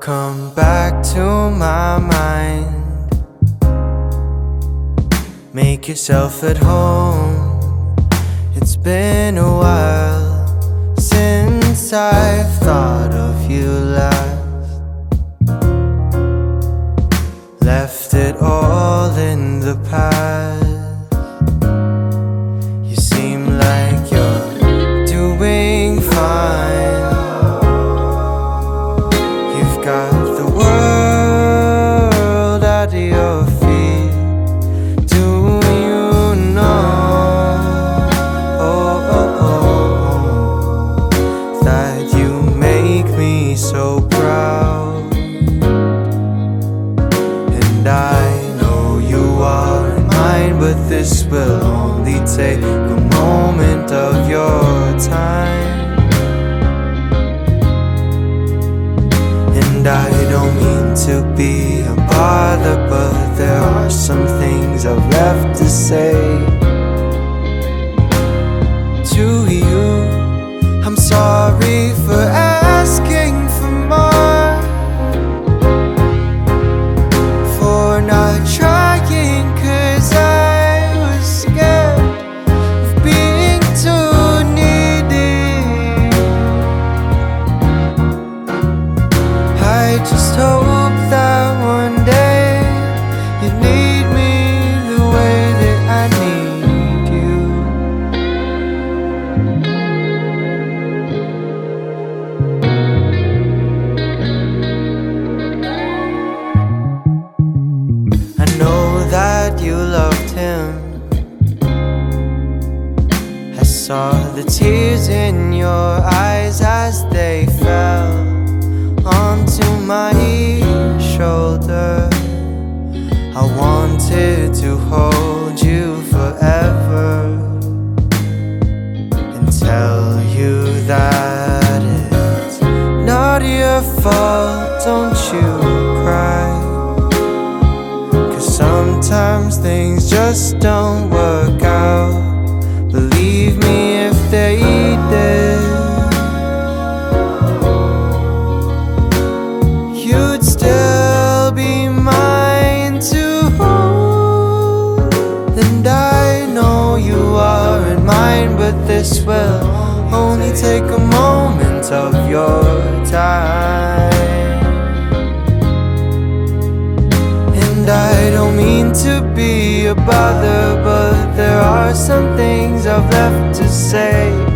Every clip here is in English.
come back to my mind. Make yourself at home. It's been a while a moment of your time. And I don't mean to be a bother, but there are some things I've left to say saw the tears in your eyes as they fell onto my shoulder. I wanted to hold you forever and tell you that it's not your fault. Don't you cry. Cause sometimes things just don't work this will only take a moment of your time. And I don't mean to be a bother, but there are some things I've left to say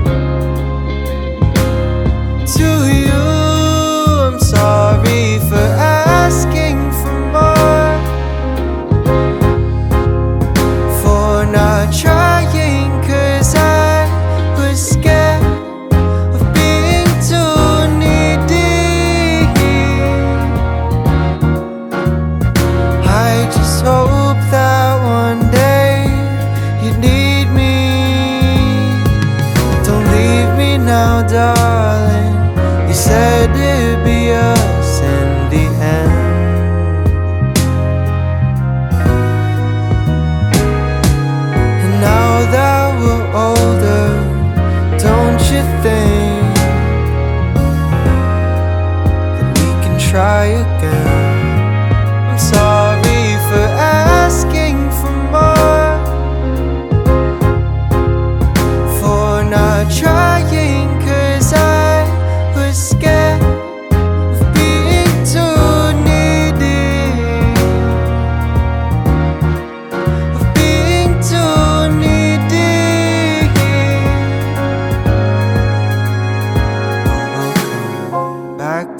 don't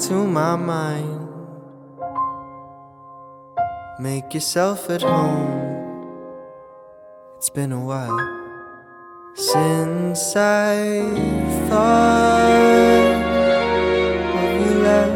to my mind. Make yourself at home. It's been a while since I thought of you last.